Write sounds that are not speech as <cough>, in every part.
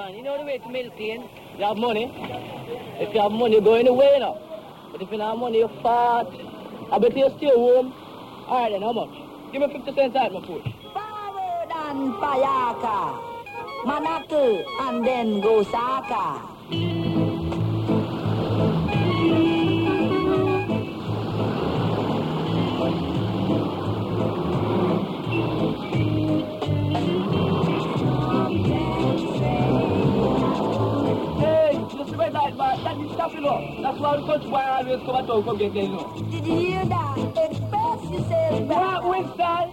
right milking. You have money. If you have money, you go anywhere now. But if you don't have money, you fat. I bet you stay home. All right, then, how much? Give me 50 cents out my push. Forward and Payaka. Manatu and then Gosaka. That stuff, you know. That's why the always come at home, come get there, you know. Did you hear that? Express yourself What. Winston?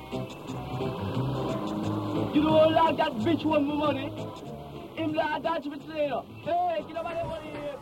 You don't like that bitch want my money? Him like that bitch, you know. Hey, get there, money here,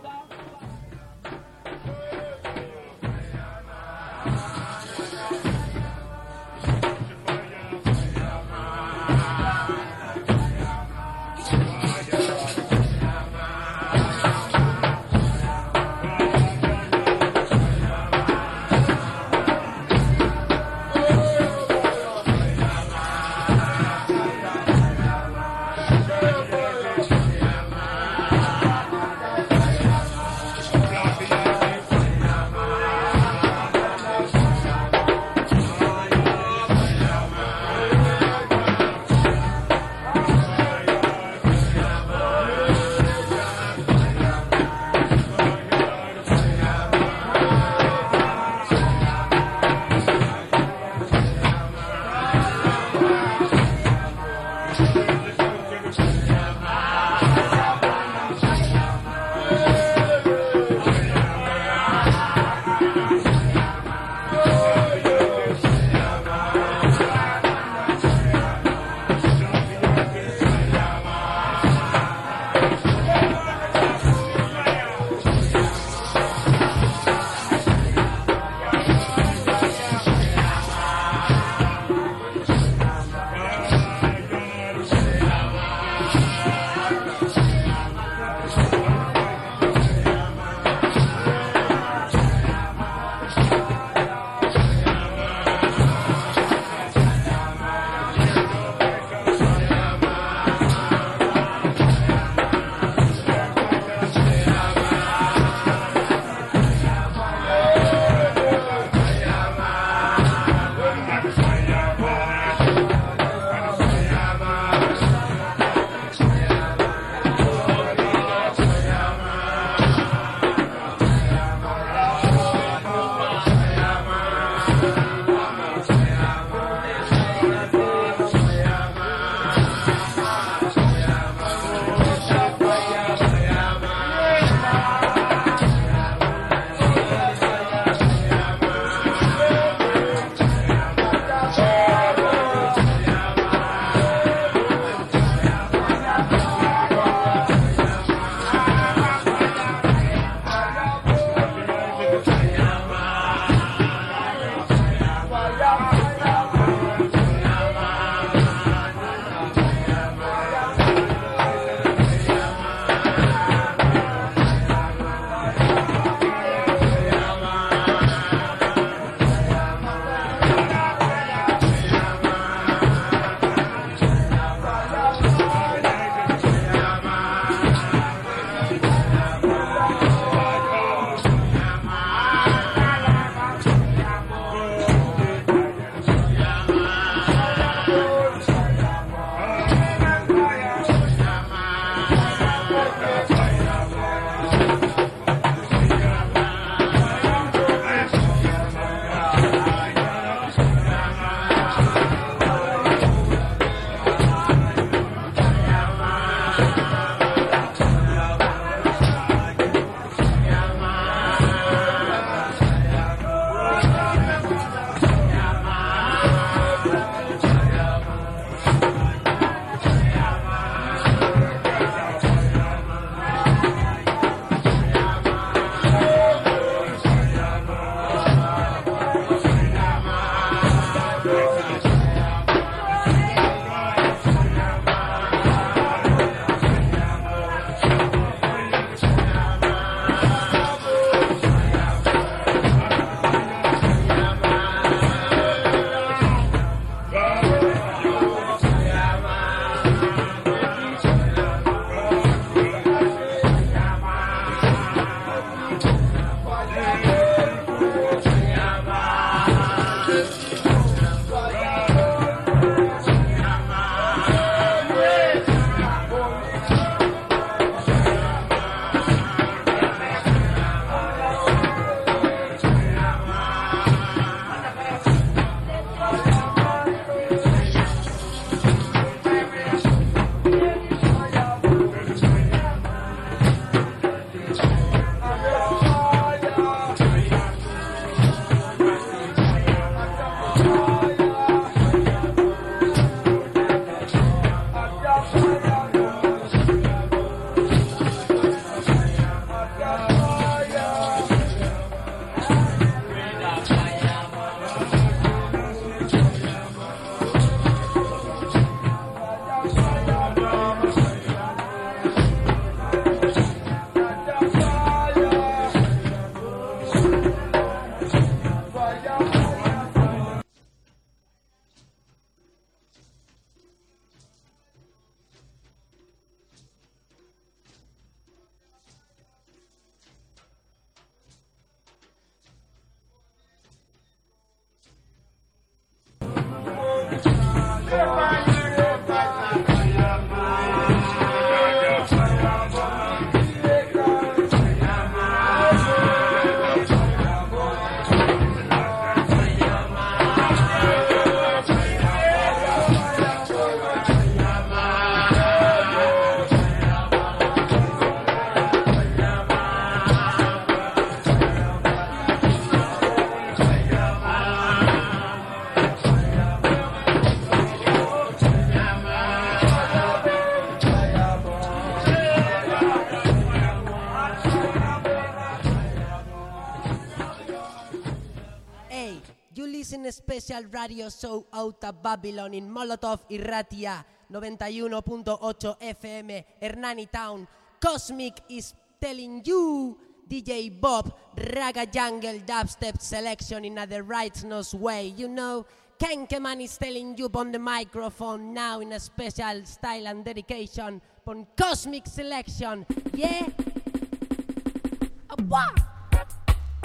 special radio show out of Babylon in Molotoff Irratia 91.8 FM Hernani Town. Kosmik is telling you DJ Bob Raga Jungle Dubstep selection in a the righteous way. You know, Kenkeman is telling you on the microphone now in a special style and dedication on Kosmik selection. Yeah?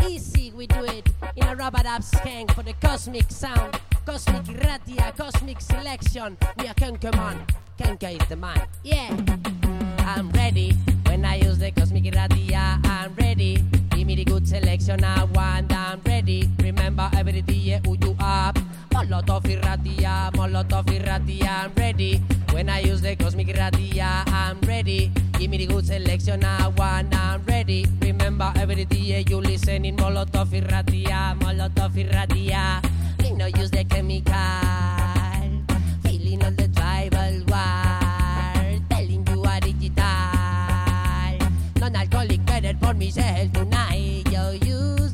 Easy, we do it in a rubber dub skank for the cosmic sound, cosmic ratia, cosmic selection. We are Kenkeman. Kenke is the man. Yeah. I'm ready when I use the cosmic ratia. I'm ready. Give me the good selection I want. I'm ready. Remember every day who you are. Molotoff irratia, Molotoff irratia. I'm ready when I use the cosmic ratia. I'm ready. Give me the good selection I want. I'm ready. Remember every day you listen listening Molotoff irratia, Molotoff irratia. We no use the chemical. Feeling all the tribal war. Telling you a digital. Non-alcoholic better for myself tonight. Yo, use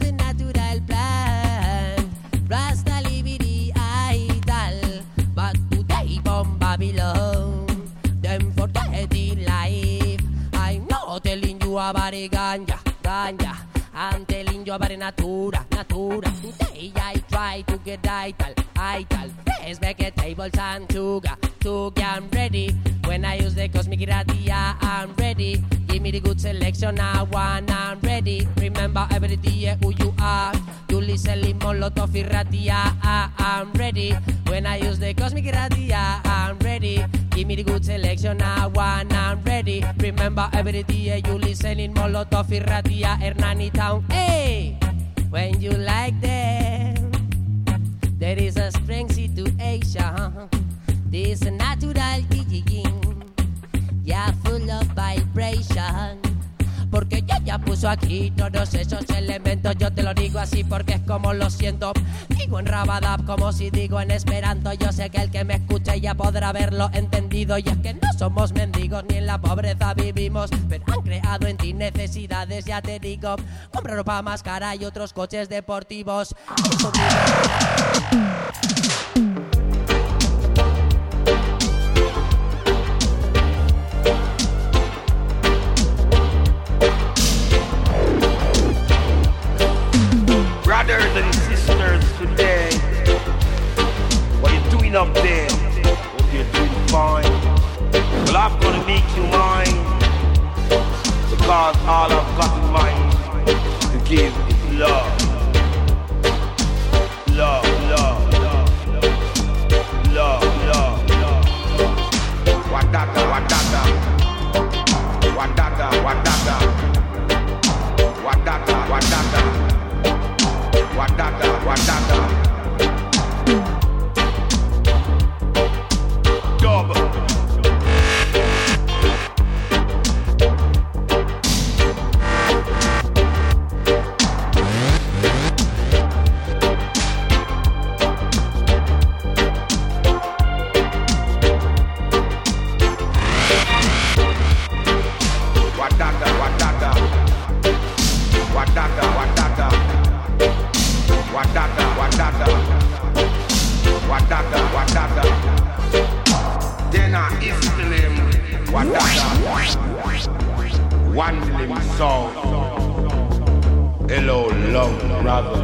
ganja, ganja. I'm telling you about natura, natura. Today I try to get ital, ital. Fresh vegetables and sugar, sugar. I'm ready. When I use the cosmic ratia, I'm ready. Give me the good selection I want, I'm ready. Remember every day who you are. Listen molotoff irratia, I'm ready. When I use the cosmic ratia, I'm ready. Give me the good selection I want, I'm ready. Remember every day you listen listening molotoff irratia, Hernani Town. Hey, when you like them, there is a strange situation. This natural digging, yeah, full of vibration. Porque yo ya puso aquí todos esos elementos. Yo te lo digo así porque es como lo siento. Digo en Rabadab como si digo en Esperanto. Yo sé que el que me escuche ya podrá haberlo entendido. Y es que no somos mendigos ni en la pobreza vivimos. Pero han creado en ti necesidades, ya te digo. Compra ropa más cara y otros coches deportivos. Brothers and sisters today, what you doing up there? Hope you're doing fine. Well, I'm gonna make you mine because all I've got in mind to give is love. Love, love, love, love, love, love. Wadada, wadada, wadada, wadada, wadada, wadada. Wadada, wadada. Wadada, wadada. Wadada, wadada. Then I istil him. Wadada. One limb song. Hello, love, brother.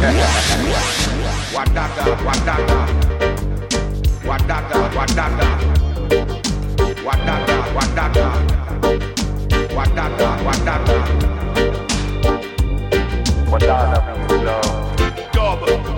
<laughs> wadada, wadada. Wadada, wadada. Wadada, wadada. Wadada, wadada. Wadada means love. Double.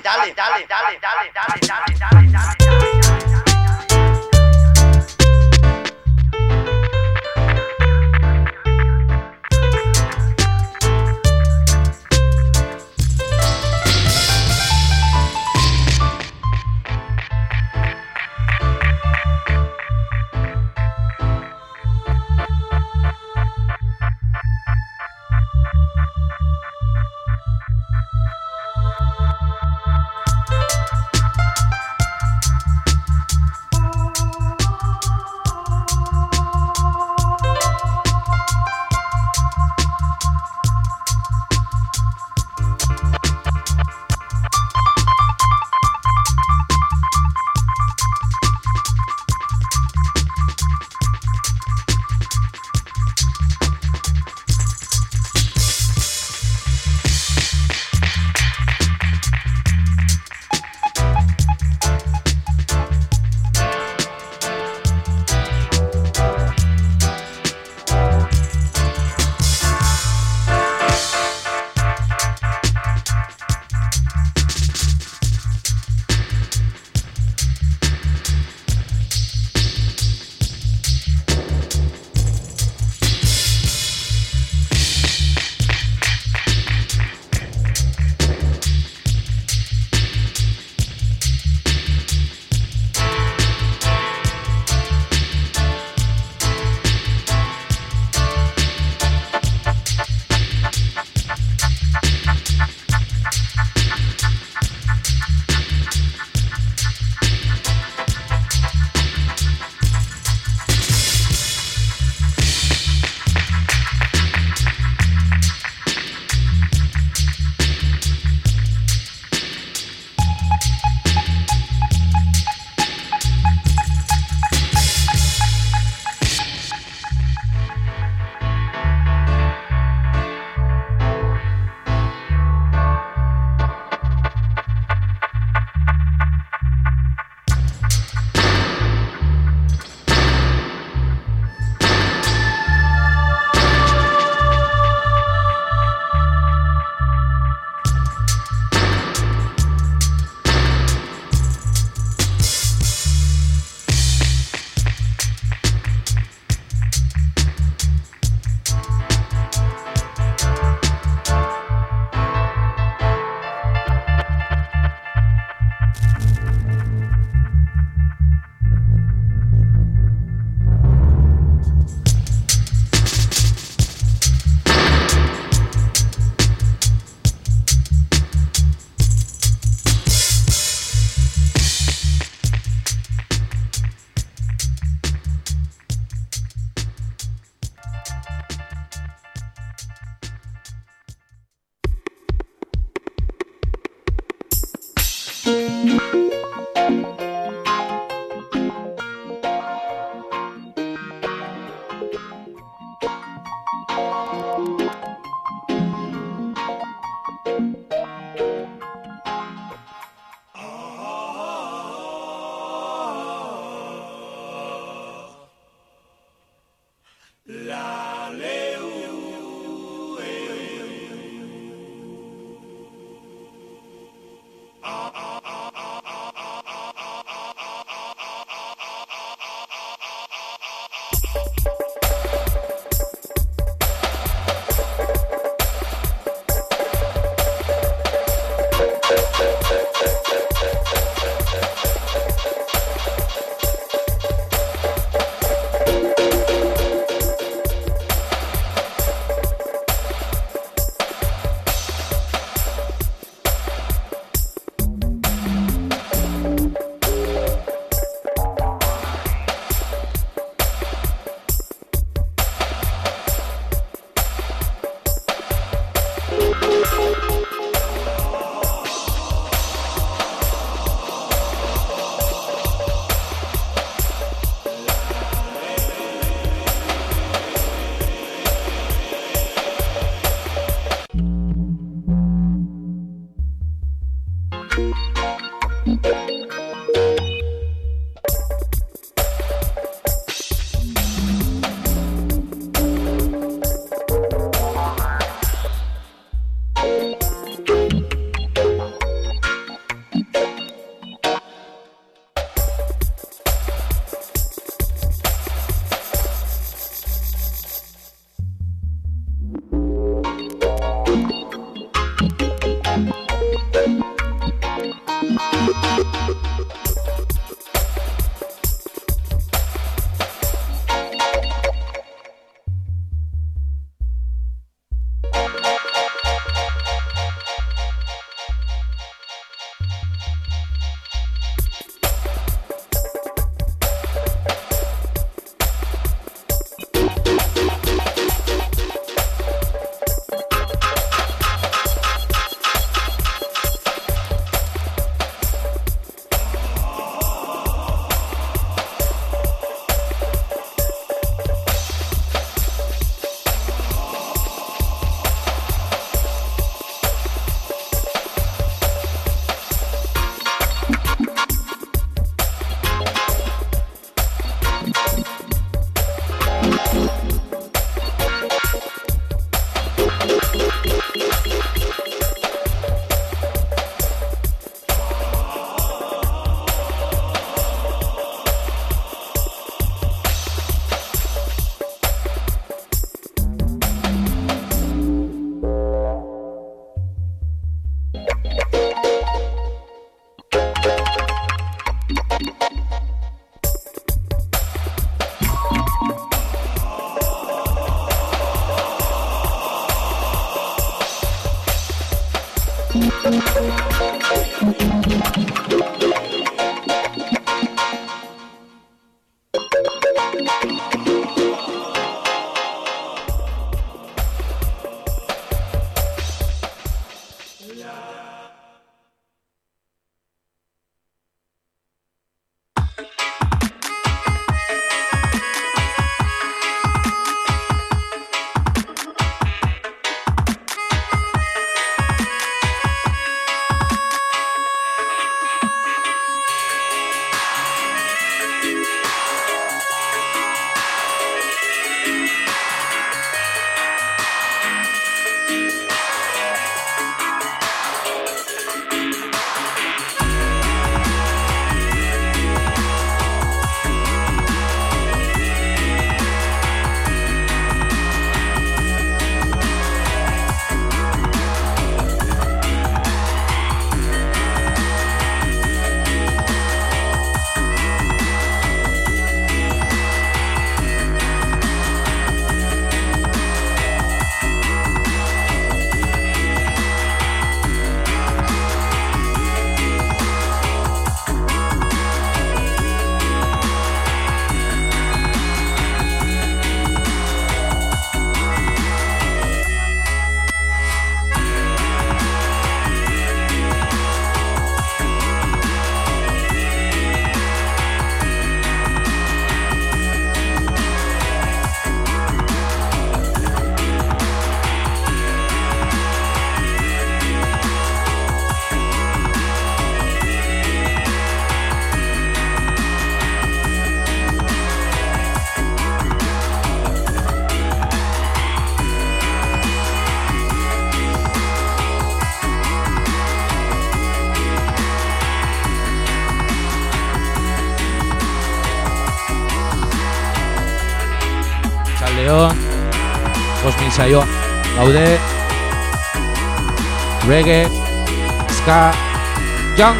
打脸打脸打脸打。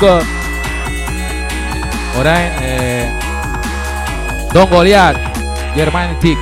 Jungle, orain, eh, Don Goliat, Germanitik,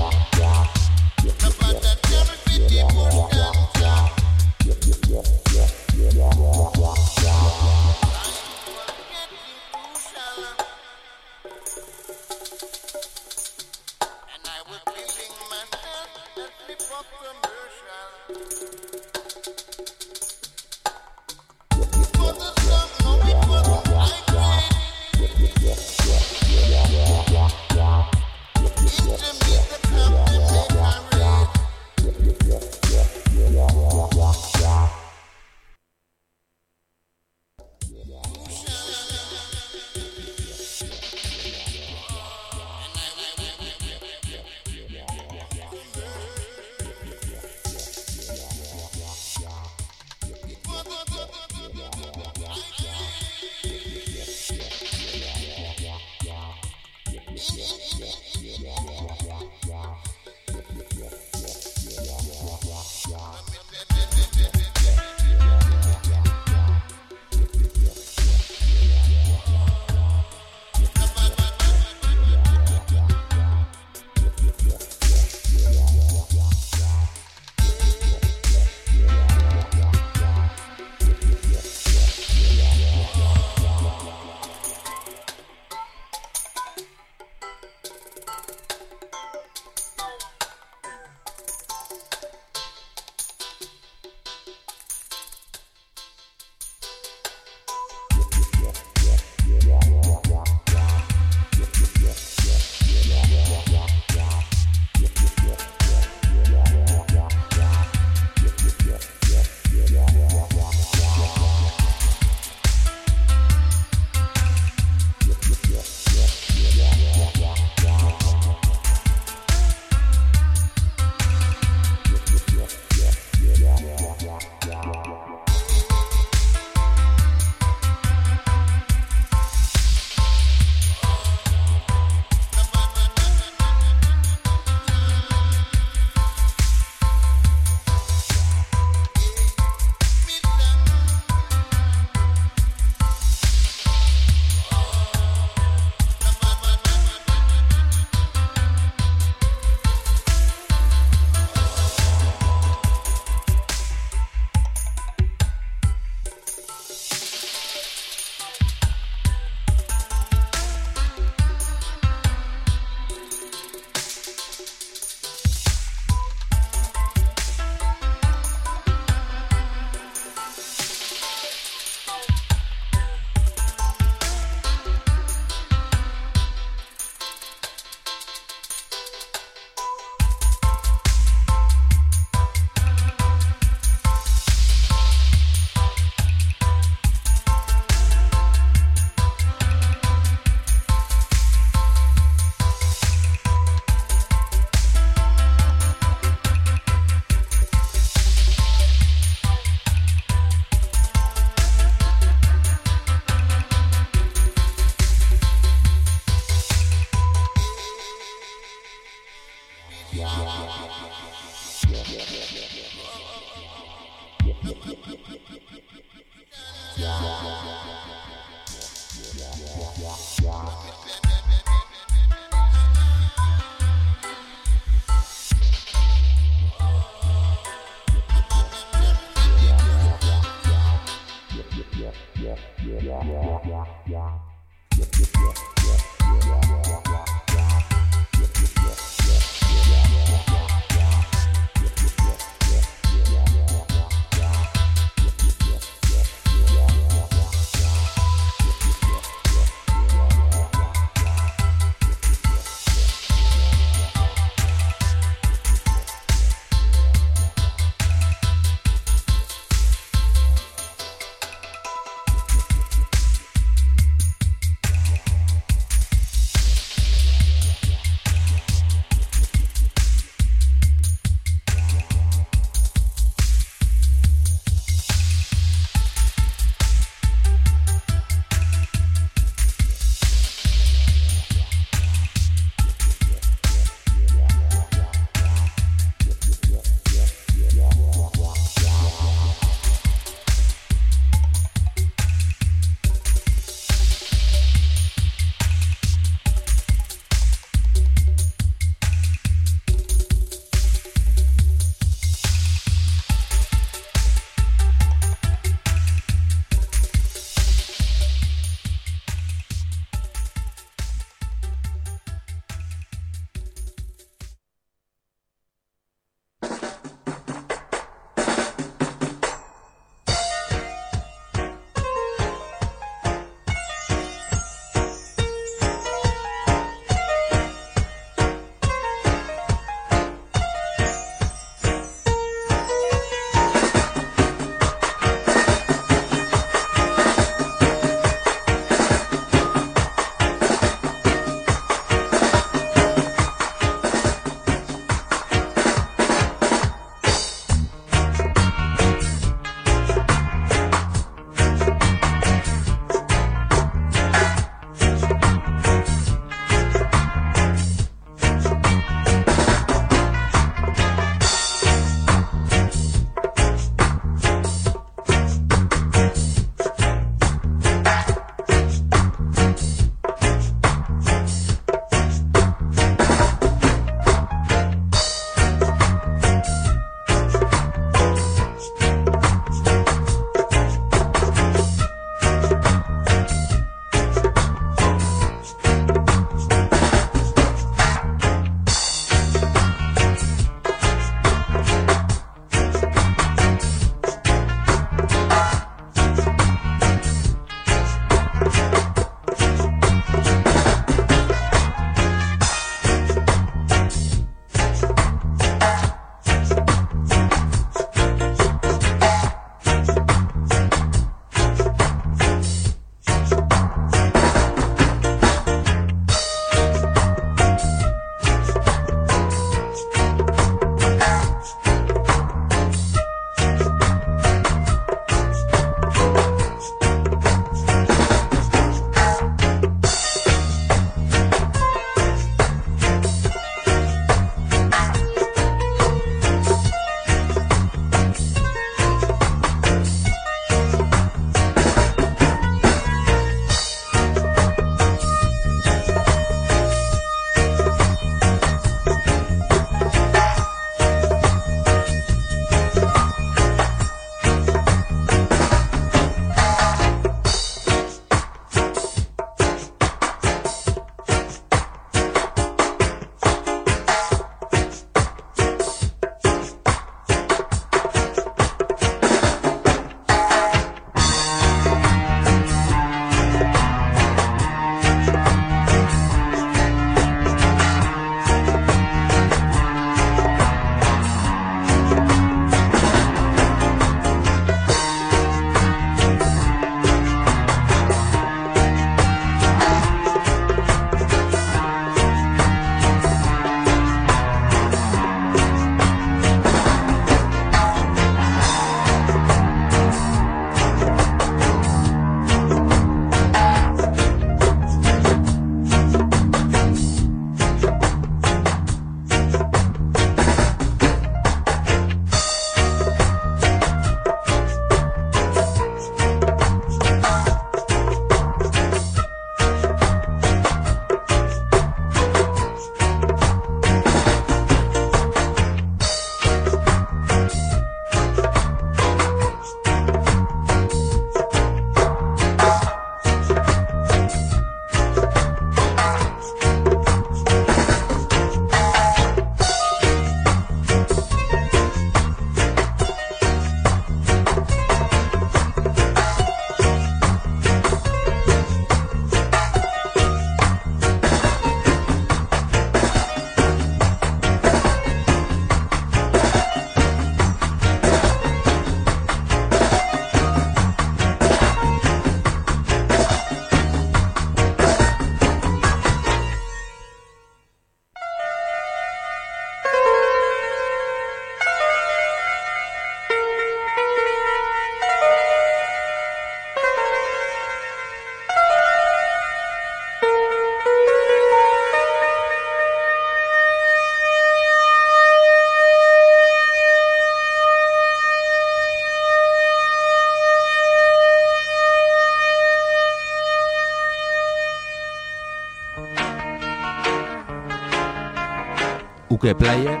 karaoke player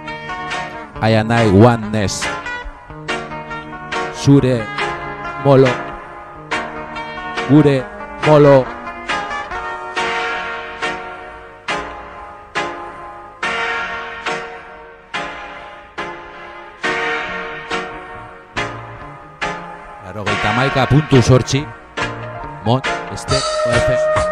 I and I Oneness Zure Molo. Gure Molo. Laro gaita maika puntu sortxi Mont, este, oefe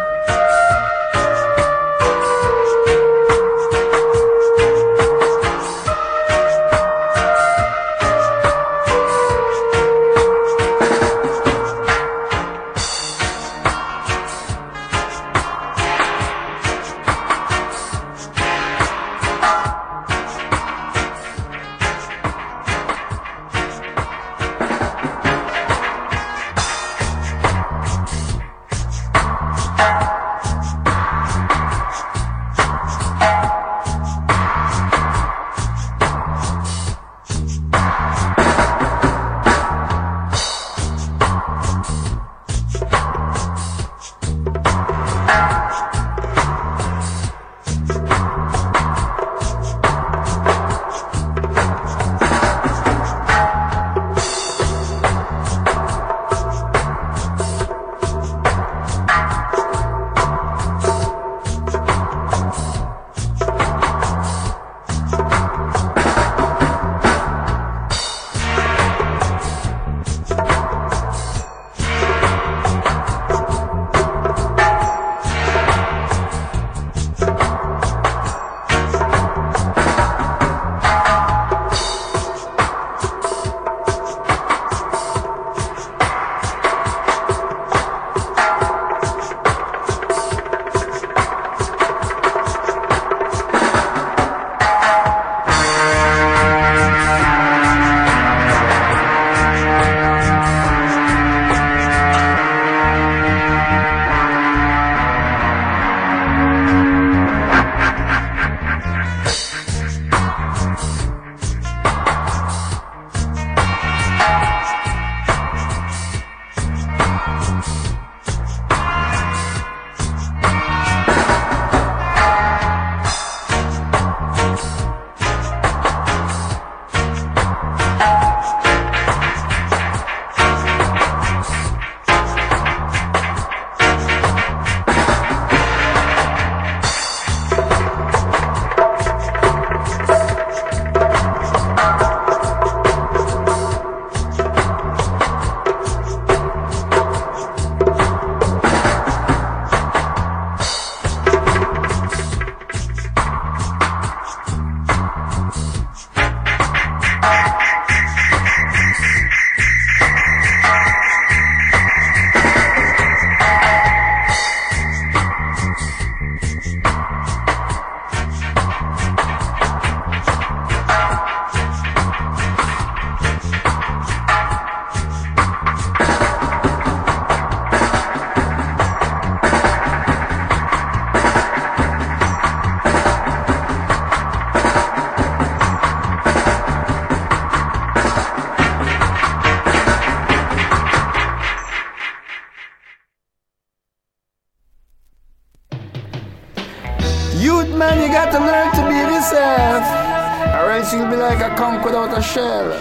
shell.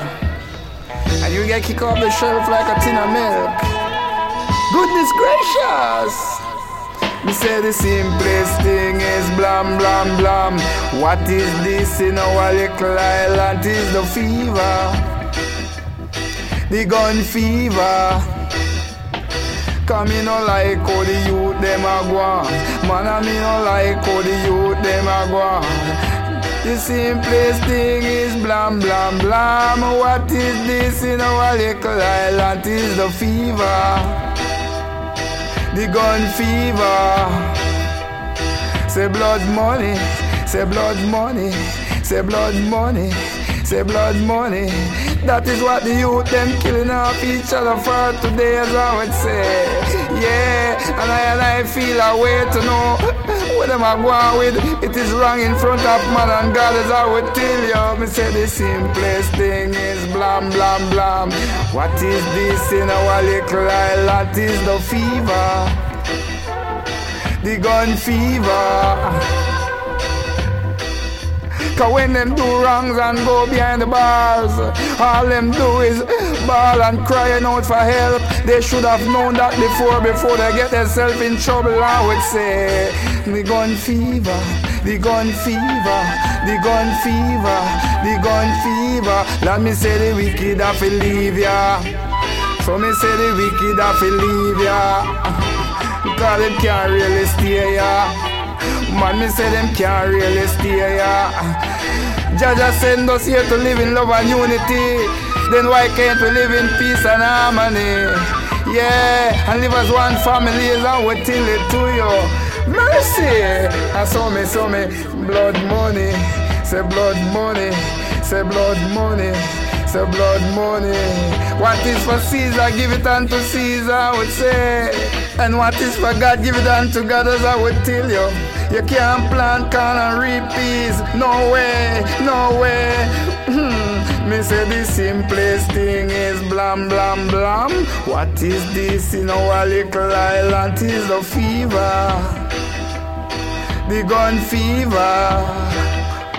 And you get kicked off the shelf like a tin of milk. Goodness gracious! Me say the simplest thing is blam blam blam. What is this in our little island? Is the fever, the gun fever. Cause me no like how the youth them a. Man, I me no like how the youth them a. The simplest thing is blam blam blam. What is this in our little island? Is the fever, the gun fever. Say blood money, say blood money, say blood money, say blood money. That is what the youth them killing off each other for today, as I would say. Yeah, and I and I feel a way to know what them are going with. It is wrong in front of man and God, as I would tell you. Me say the simplest thing is blam blam blam. What is this in our little island? Is the fever, the gun fever. Cause when them do wrongs and go behind the bars, all them do is bawl and crying out for help. They should have known that before, before they get themselves in trouble. I would say, the gun fever, the gun fever, the gun fever, the gun fever. Let me say the wicked have to leave ya. So me say the wicked have to leave ya. Because them can't really stay ya. Man, me say them can't really stay ya. Jah Jah send us here to live in love and unity. Then why can't we live in peace and harmony? Yeah, and live as one family is we tell it to you. Mercy! I saw me, saw me, blood money. Say blood money. Say blood money. Say blood money. What is for Caesar, give it unto Caesar, I would say. And what is for God, give it unto God, as I would tell you. You can't plant corn and reap peas. No way, no way. Hmm. Me say the simplest thing is blam blam blam. What is this in our little island? Is the fever, the gun fever.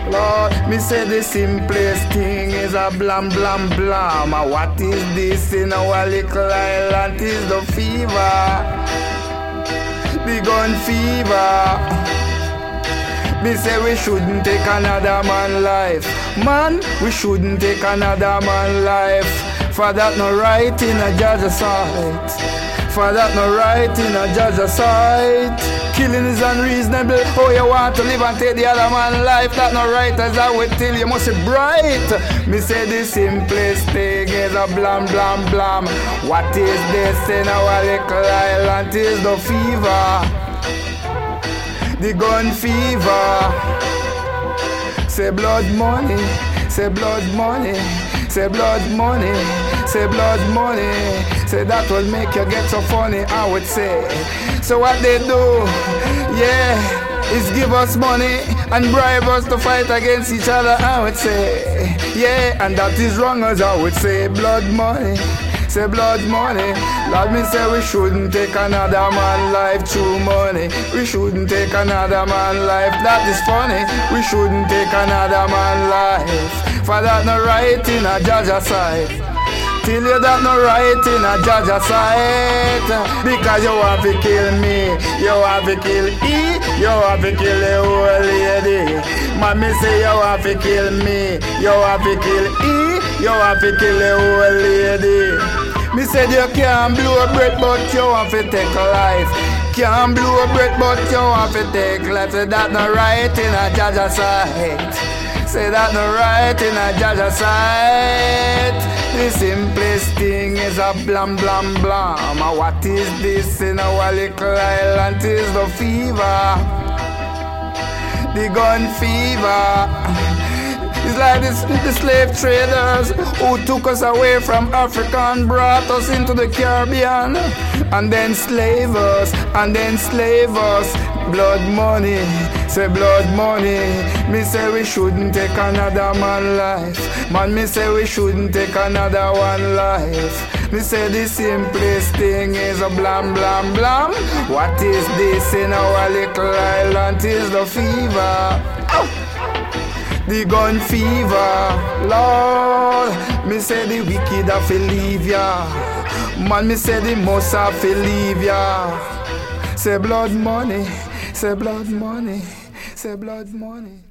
Lord, me say the simplest thing is a blam blam blam. What is this in our little island? Is the fever, the gun fever. Me say we shouldn't take another man life. Man, we shouldn't take another man life. For that no right in a judge's sight. For that no right in a judge's sight. Killing is unreasonable. Oh, you want to live and take the other man life. That no right as I would tell you. Must be bright. Me say the simplest thing is a blam blam blam. What is this in our little island? Is the fever the gun fever. Say blood money, say blood money, say blood money, say blood money. Say that will make you get so funny, I would say. So what they do, yeah, is give us money and bribe us to fight against each other, I would say. Yeah, and that is wrong as I would say, blood money. Say blood money. Lord, me say we shouldn't take another man life through money. We shouldn't take another man life. That is funny. We shouldn't take another man life. For that no right in a judge side. Till you that no right in a judge sight. Because you want to kill me You want to kill E You want to kill the old lady. Mommy say you want to kill me You want to kill E You want to kill the old lady. Me said you can't blow a breath but you want to take a life. Can't blow a breath but you want to take life. Say that no right in a judge sight Say that no right in a judge sight. The simplest thing is a blam blam blam. What is this in our little island? Is the fever, the gun fever. It's like this, the slave traders who took us away from Africa and brought us into the Caribbean. And then slave us, and then slave us. Blood money, say blood money. Me say we shouldn't take another man life. Man, me say we shouldn't take another one life. Me say the simplest thing is a blam blam blam. What is this in our little island? Is the fever. The gun fever. Lord, me say the wicked have to leave ya. Man, me say the most have to leave ya. Say blood money, say blood money, say blood money.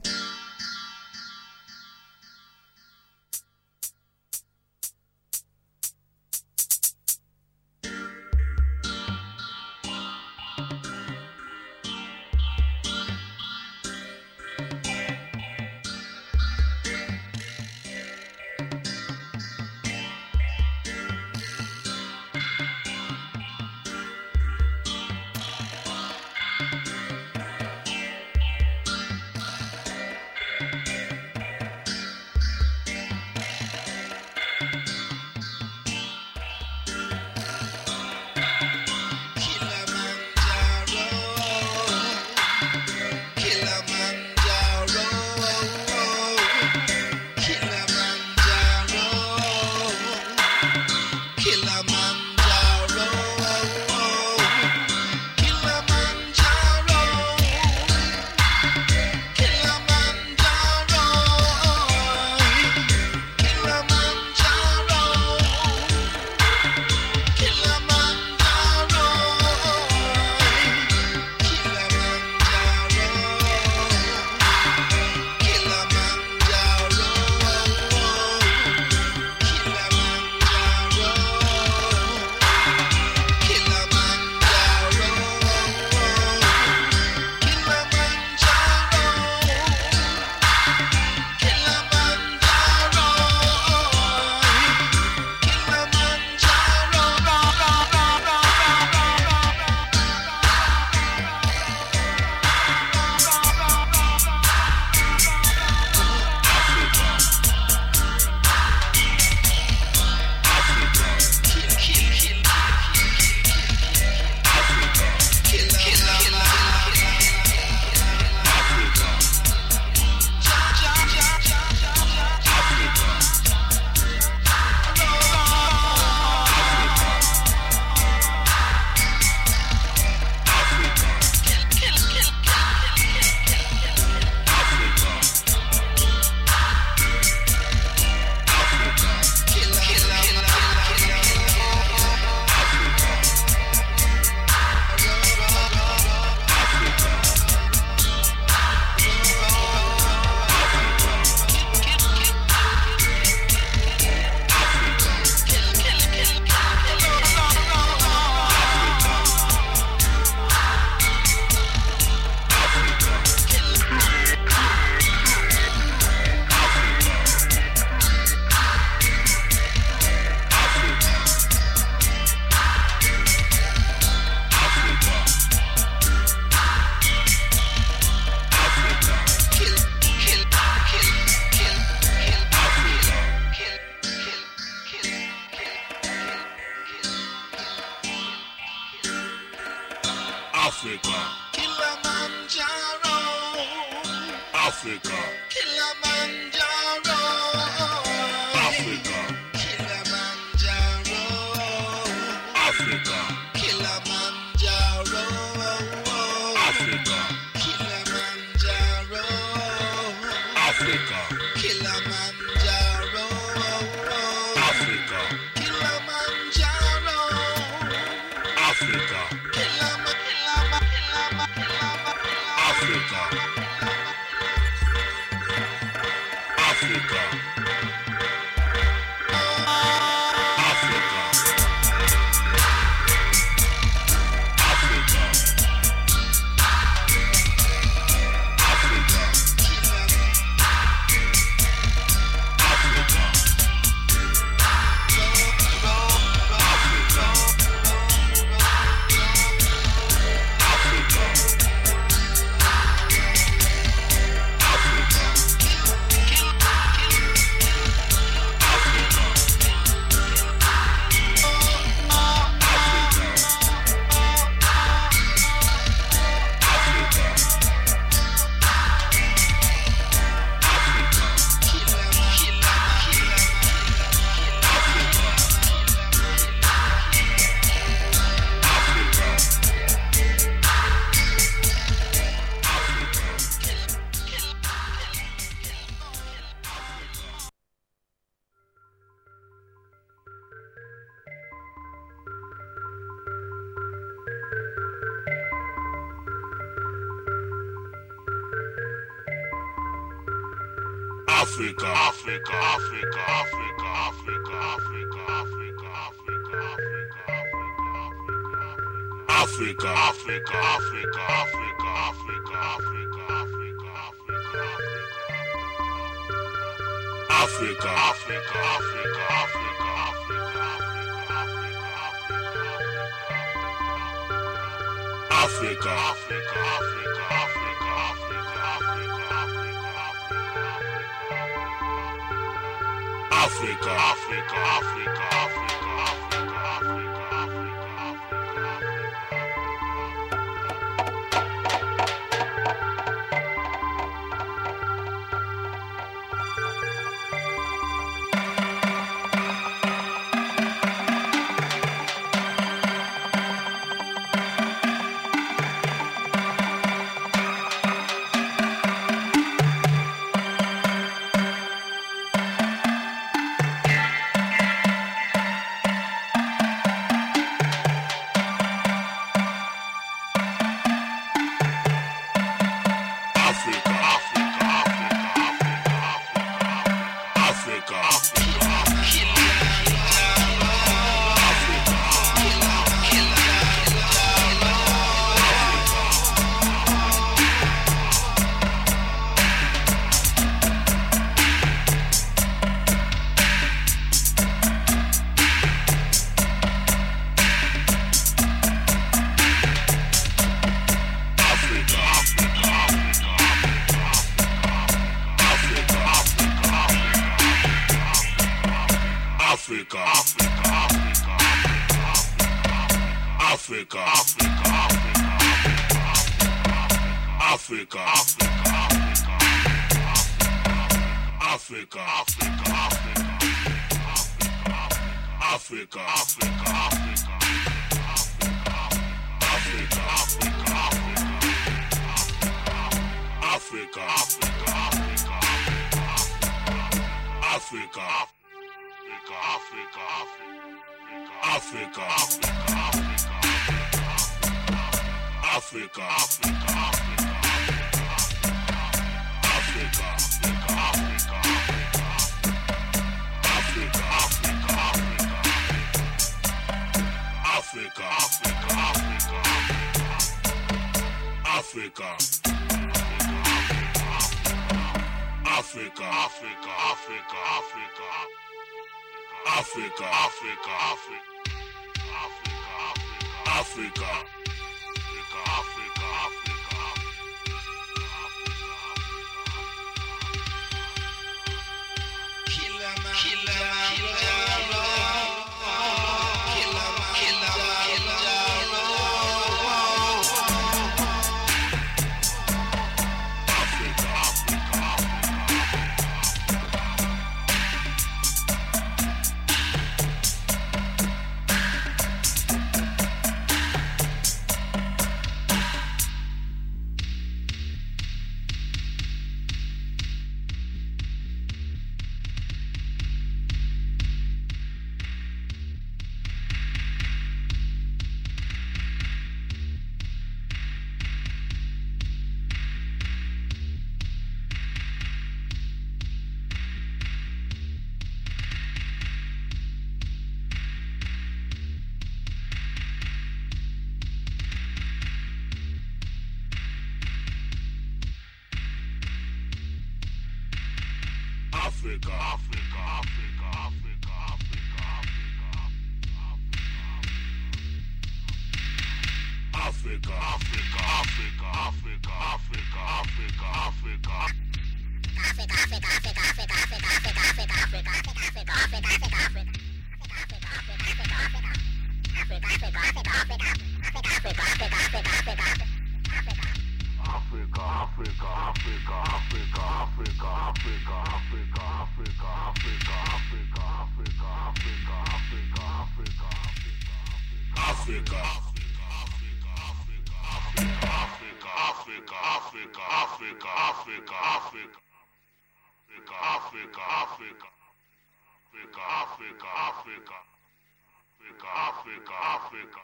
Africa, Africa, Africa, Africa, Africa,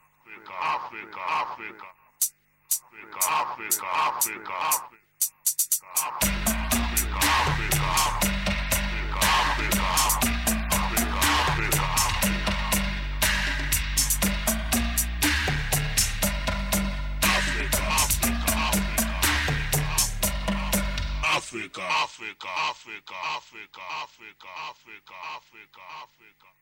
Africa, Africa. Africa, Africa, Africa, Africa, Africa, Africa, Africa, Africa, Africa, Africa, Africa, Africa, Africa, Africa, Africa.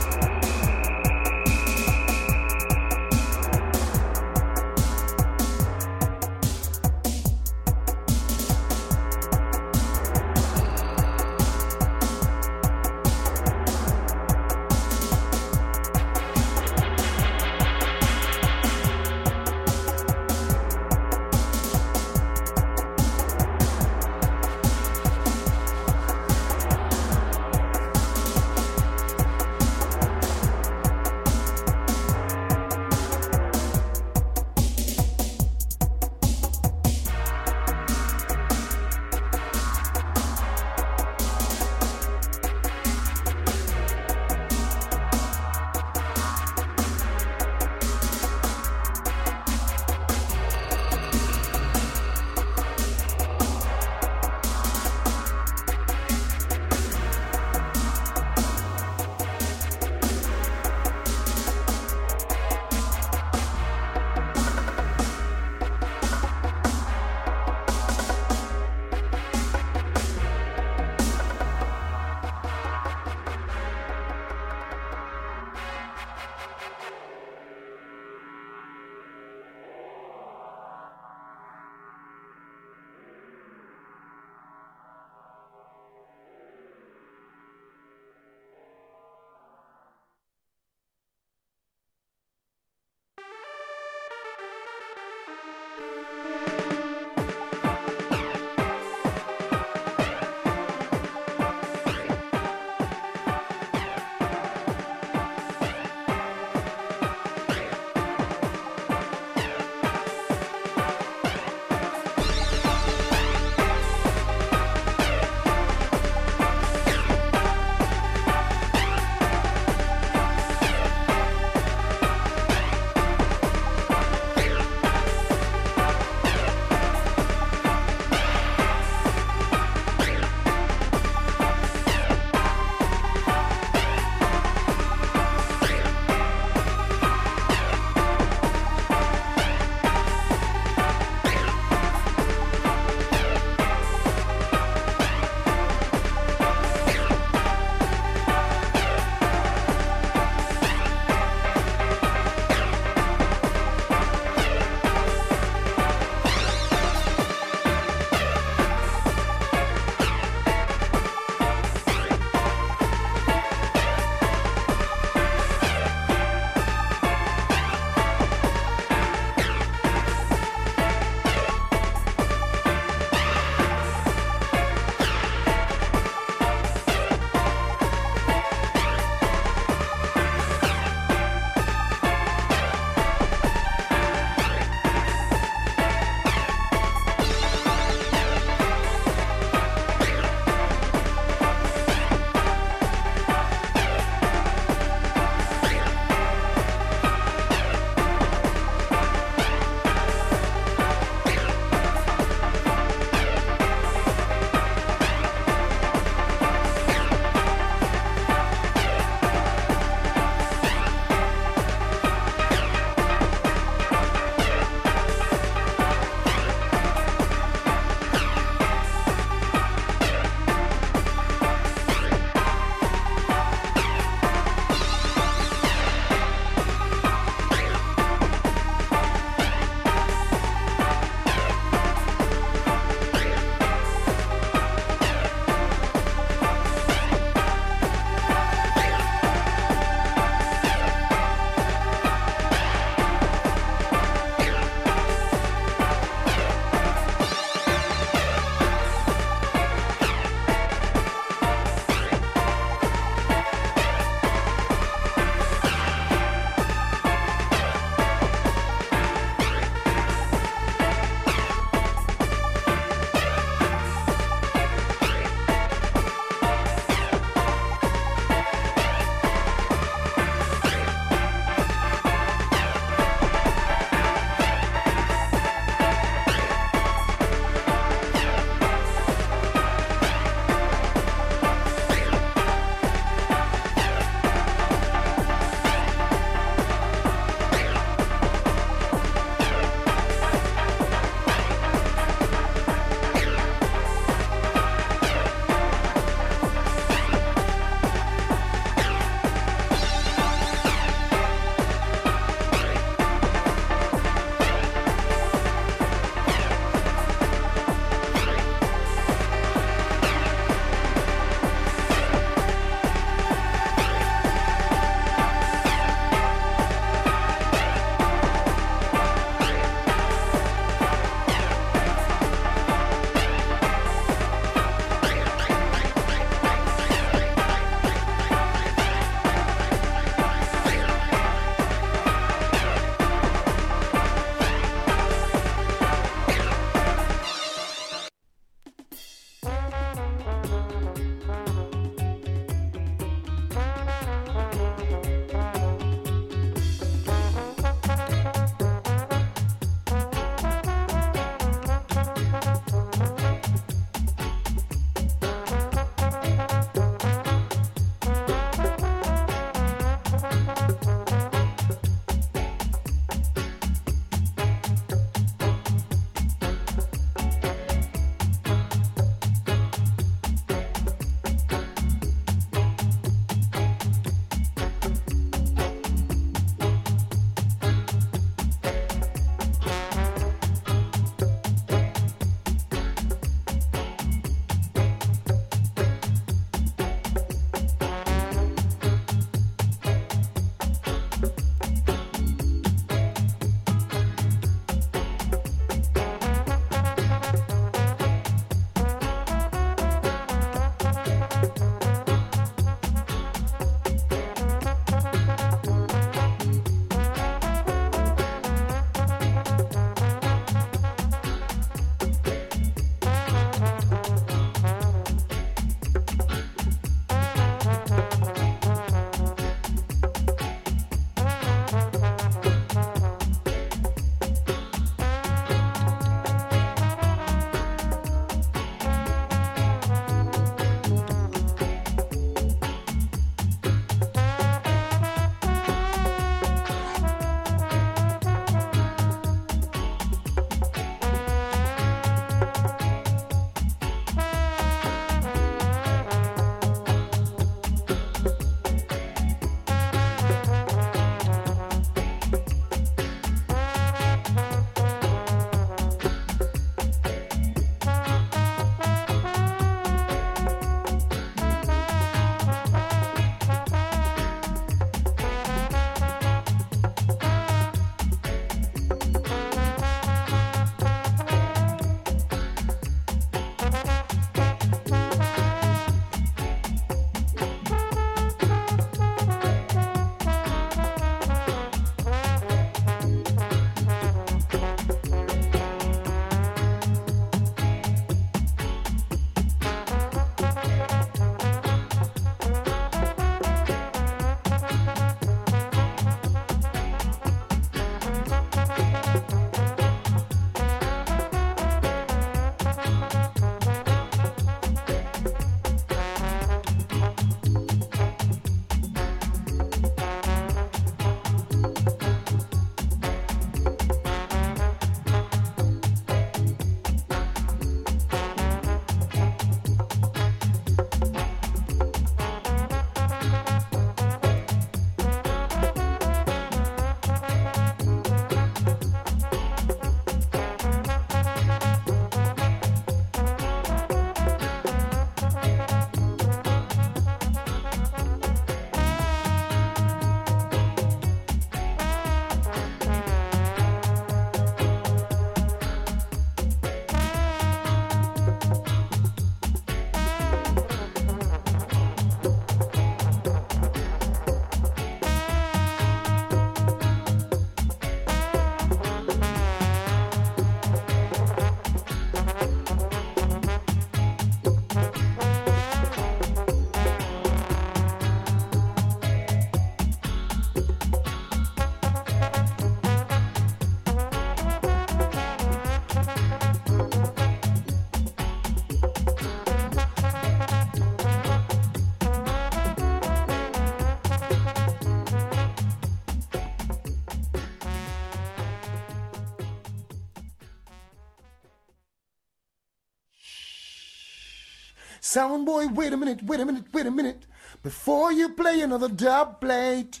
Sound boy, wait a minute, wait a minute, wait a minute. Before you play another dub plate,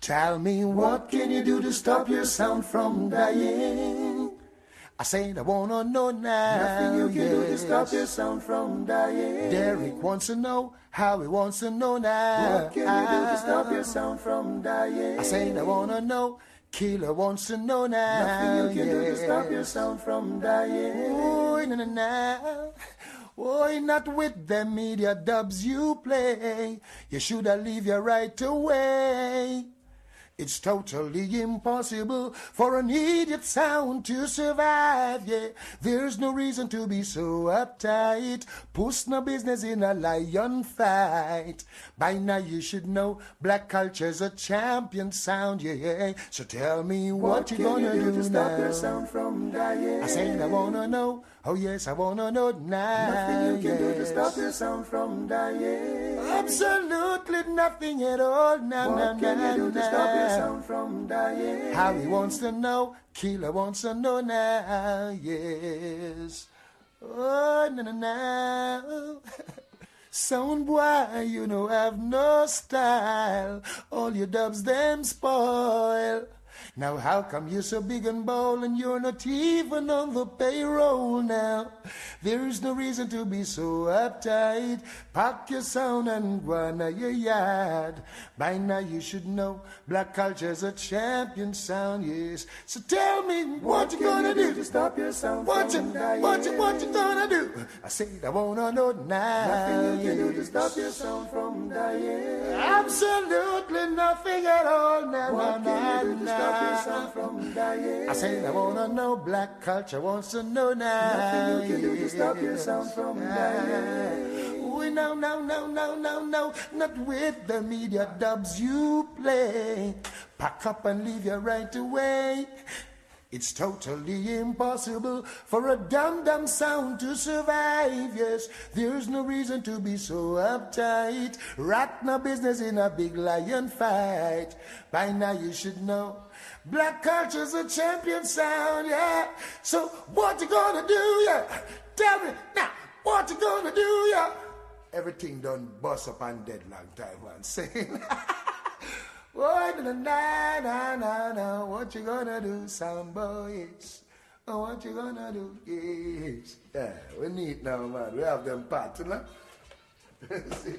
tell me what can you do to stop your sound from dying? I said I wanna know now. Nothing you can do to stop your sound from dying. Derek wants to know how he wants to know now. What can you do to stop your sound from dying? I said I wanna know. Killer wants to know now. Nothing you can do to stop your sound from dying. Oh, na na na. Oh, not with them media dubs you play. You should have leave your right away. It's totally impossible for an idiot sound to survive, yeah. There's no reason to be so uptight. Puss no business in a lion fight. By now you should know black culture's a champion sound, yeah. So tell me what, What you gonna you do do to stop now. your sound from dying? I said I wanna know. Oh yes, I wanna know now. Nothing you can do to stop your sound from dying. Absolutely nothing at all. Now, now, What can now, you do to stop your sound from dying? How he wants to know, Killer wants to know now, yes. Oh, no, no, no. Sound boy, you know, have no style. All your dubs, them spoil. Now, how come you're so big and bold and you're not even on the payroll now? There is no reason to be so uptight. Pack your sound and on to your yard. By now, you should know black culture's a champion sound, yes. So tell me what, you can gonna you do do to stop your sound what you, dying? what you, what you gonna do? I said I wanna know now. Nothing you can do to stop your sound from dying. Absolutely nothing at all. Now, What now, can you do to stop your sound from dying? I said I wanna know. Black culture wants to know now. Nothing you can do to stop your sound from dying. We no, no, no, no, no, no, not with the media dubs you play. Pack up and leave you right away. It's totally impossible for a dum dum sound to survive. Yes, there's no reason to be so uptight. Rat no business in a big lion fight. By now you should know. Black culture's a champion sound, yeah. So what you gonna do, yeah? Tell me now, what you gonna do, yeah? everything done bust up and dead long time, One <laughs> Saying, What na na na na what you gonna do, some boys? Oh, what you gonna do? Yes. Yeah, we need now, man. We have them parts. <laughs> See?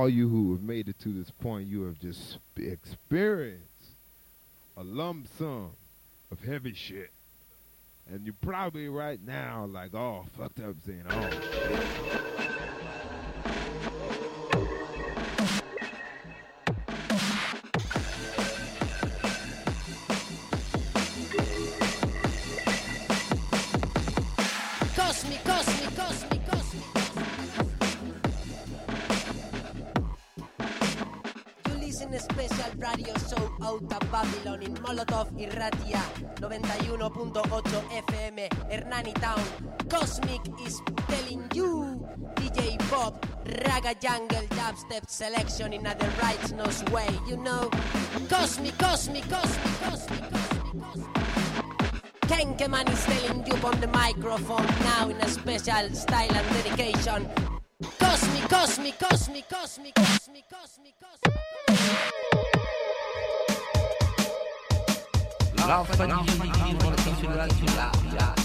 All you who have made it to this point, you have just experienced a lump sum of heavy shit. And you're probably right now like, oh, fucked up saying, oh, Hernani Kosmik is telling you DJ Bob Raga Jungle Dubstep selection in other rights no way. You know Kosmik, kosmik, kosmik, kosmik, kosmik, kosmik. Kenkeman is telling you on the microphone now in a special style and dedication. Kosmik, kosmik, kosmik, kosmik, kosmik, kosmik, kosmik. La famiglia con la considerazione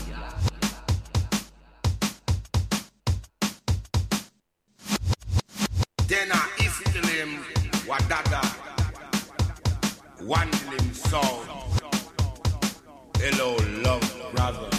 Then I Islam Wadada. One limb sound Hello love brother